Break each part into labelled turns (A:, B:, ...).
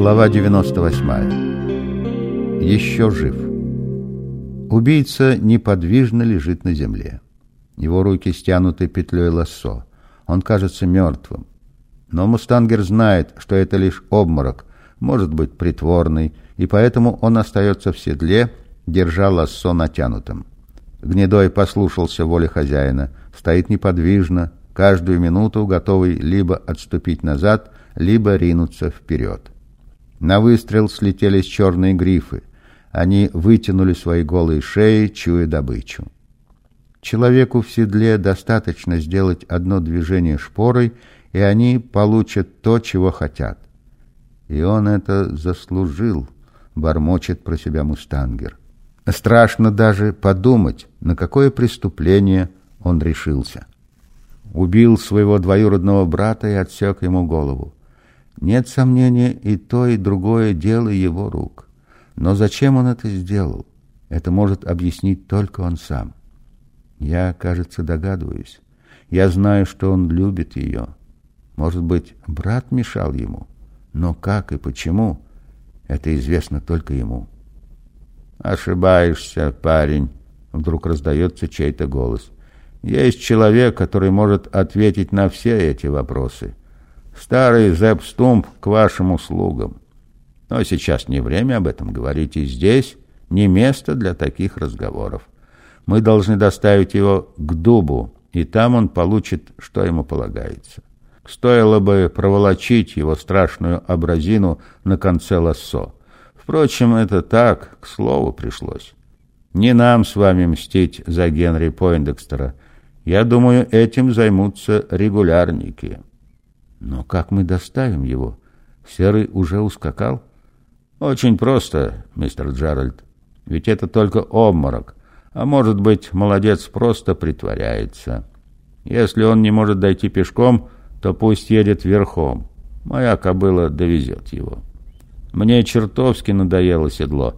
A: Глава 98. Еще жив. Убийца неподвижно лежит на земле. Его руки стянуты петлей лассо. Он кажется мертвым. Но Мустангер знает, что это лишь обморок, может быть притворный, и поэтому он остается в седле, держа лассо натянутым. Гнедой послушался воли хозяина, стоит неподвижно, каждую минуту готовый либо отступить назад, либо ринуться вперед. На выстрел слетелись черные грифы. Они вытянули свои голые шеи, чуя добычу. Человеку в седле достаточно сделать одно движение шпорой, и они получат то, чего хотят. И он это заслужил, бормочет про себя мустангер. Страшно даже подумать, на какое преступление он решился. Убил своего двоюродного брата и отсек ему голову. Нет сомнения, и то, и другое дело его рук. Но зачем он это сделал? Это может объяснить только он сам. Я, кажется, догадываюсь. Я знаю, что он любит ее. Может быть, брат мешал ему. Но как и почему, это известно только ему. «Ошибаешься, парень», — вдруг раздается чей-то голос. «Есть человек, который может ответить на все эти вопросы». Старый Зепп к вашим услугам. Но сейчас не время об этом говорить, и здесь не место для таких разговоров. Мы должны доставить его к дубу, и там он получит, что ему полагается. Стоило бы проволочить его страшную образину на конце лассо. Впрочем, это так, к слову пришлось. Не нам с вами мстить за Генри Пойндекстера. Я думаю, этим займутся регулярники». Но как мы доставим его? Серый уже ускакал? Очень просто, мистер Джеральд. Ведь это только обморок. А может быть, молодец просто притворяется. Если он не может дойти пешком, то пусть едет верхом. Моя кобыла довезет его. Мне чертовски надоело седло.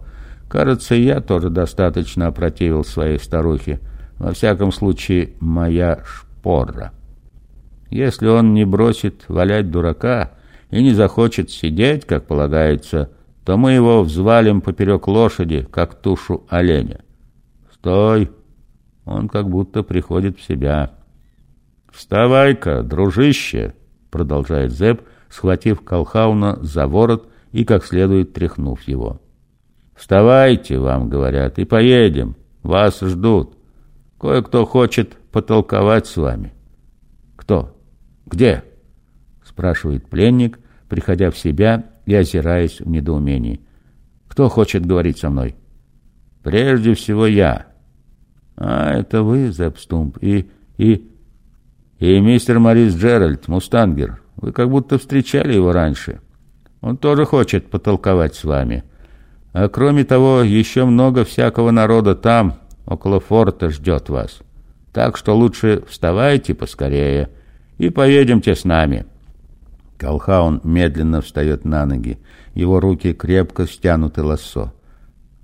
A: Кажется, я тоже достаточно опротивил своей старухе. Во всяком случае, моя шпора. Если он не бросит валять дурака и не захочет сидеть, как полагается, то мы его взвалим поперек лошади, как тушу оленя. Стой! Он как будто приходит в себя. «Вставай-ка, дружище!» — продолжает Зеб, схватив Колхауна за ворот и как следует тряхнув его. «Вставайте, вам говорят, и поедем. Вас ждут. Кое-кто хочет потолковать с вами». «Кто?» «Где?» — спрашивает пленник, приходя в себя и озираясь в недоумении. «Кто хочет говорить со мной?» «Прежде всего я». «А, это вы, Зепстумп, и... и... и мистер Морис Джеральд, мустангер. Вы как будто встречали его раньше. Он тоже хочет потолковать с вами. А кроме того, еще много всякого народа там, около форта, ждет вас. Так что лучше вставайте поскорее» и поедемте с нами». Колхаун медленно встает на ноги. Его руки крепко стянуты лассо.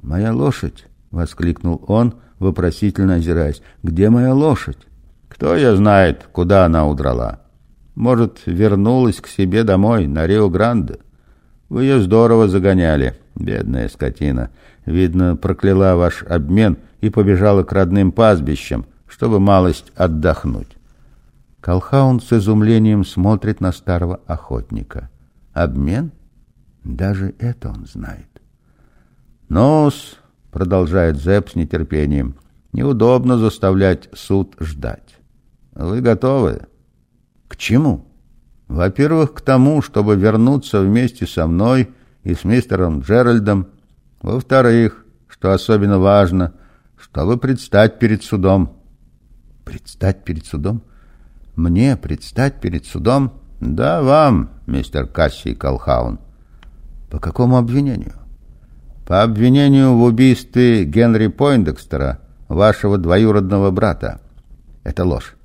A: «Моя лошадь!» — воскликнул он, вопросительно озираясь. «Где моя лошадь?» «Кто ее знает, куда она удрала? Может, вернулась к себе домой, на Рио-Гранде? Вы ее здорово загоняли, бедная скотина. Видно, прокляла ваш обмен и побежала к родным пастбищам, чтобы малость отдохнуть. Колхаун с изумлением смотрит на старого охотника. Обмен? Даже это он знает. «Нос», — продолжает Зепп с нетерпением, — «неудобно заставлять суд ждать. Вы готовы?» «К чему?» «Во-первых, к тому, чтобы вернуться вместе со мной и с мистером Джеральдом. Во-вторых, что особенно важно, чтобы предстать перед судом». «Предстать перед судом?» Мне предстать перед судом? Да, вам, мистер Кассий Колхаун. По какому обвинению? По обвинению в убийстве Генри Пойндекстера, вашего двоюродного брата. Это ложь,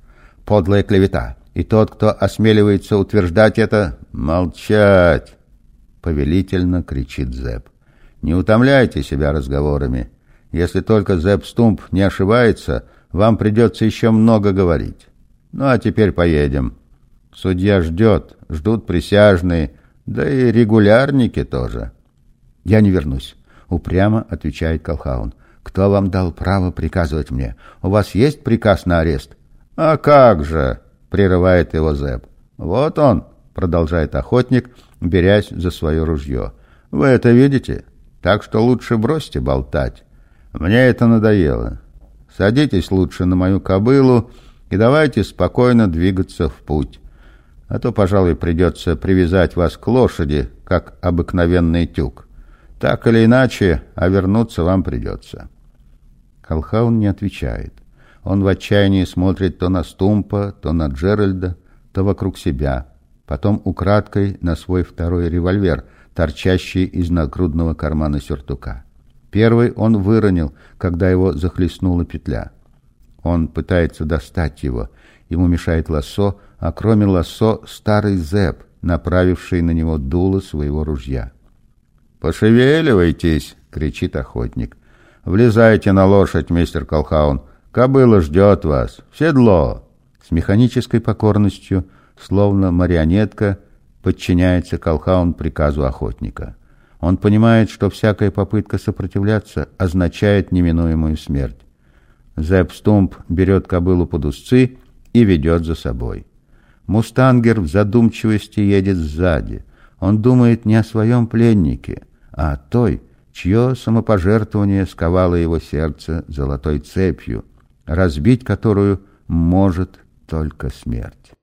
A: подлая клевета. И тот, кто осмеливается утверждать это, молчать, повелительно кричит Зэп. Не утомляйте себя разговорами. Если только Зэп Стумп не ошибается, вам придется еще много говорить. Ну, а теперь поедем. Судья ждет, ждут присяжные, Да и регулярники тоже.
B: «Я не вернусь», — упрямо отвечает Колхаун. «Кто вам дал право приказывать мне? У вас есть приказ на арест?»
A: «А как же!» — прерывает его Зэп. «Вот он!» — продолжает охотник, берясь за свое ружье. «Вы это видите? Так что лучше бросьте болтать. Мне это надоело. Садитесь лучше на мою кобылу и давайте спокойно двигаться в путь. А то, пожалуй, придется привязать вас к лошади, как обыкновенный тюк. Так или иначе, а вернуться вам придется».
B: Колхаун не отвечает. Он в отчаянии смотрит то на Стумпа, то на Джеральда, то вокруг себя, потом украдкой на свой второй револьвер, торчащий из нагрудного кармана сюртука. Первый он выронил, когда его захлестнула петля. Он пытается достать его. Ему мешает лассо, а кроме лассо старый зэп, направивший на него дуло своего ружья.
A: «Пошевеливайтесь!» — кричит охотник. «Влезайте на лошадь, мистер Колхаун. Кобыла ждет вас. В седло!»
B: С механической покорностью, словно марионетка, подчиняется Колхаун приказу охотника. Он понимает, что всякая попытка сопротивляться означает неминуемую смерть. Зэп Стумп берет кобылу под узцы и ведет за собой. Мустангер в задумчивости едет сзади. Он думает не о своем пленнике, а о той, чье самопожертвование сковало его сердце золотой цепью, разбить которую может только смерть.